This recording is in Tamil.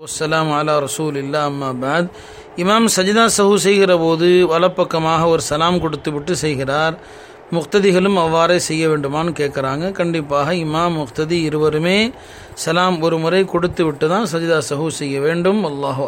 வஸ்ஸலாம் அலா ரசூல் இல்லா அம்மாபாத் இமாம் சஜிதா சஹு செய்கிற போது வலப்பக்கமாக ஒரு சலாம் கொடுத்து விட்டு செய்கிறார் முக்ததிகளும் அவ்வாறே செய்ய வேண்டுமான்னு கேட்குறாங்க கண்டிப்பாக இமாம் முக்ததி இருவருமே சலாம் ஒரு முறை கொடுத்து விட்டு தான் சஜிதா சஹு செய்ய வேண்டும் அல்லாஹு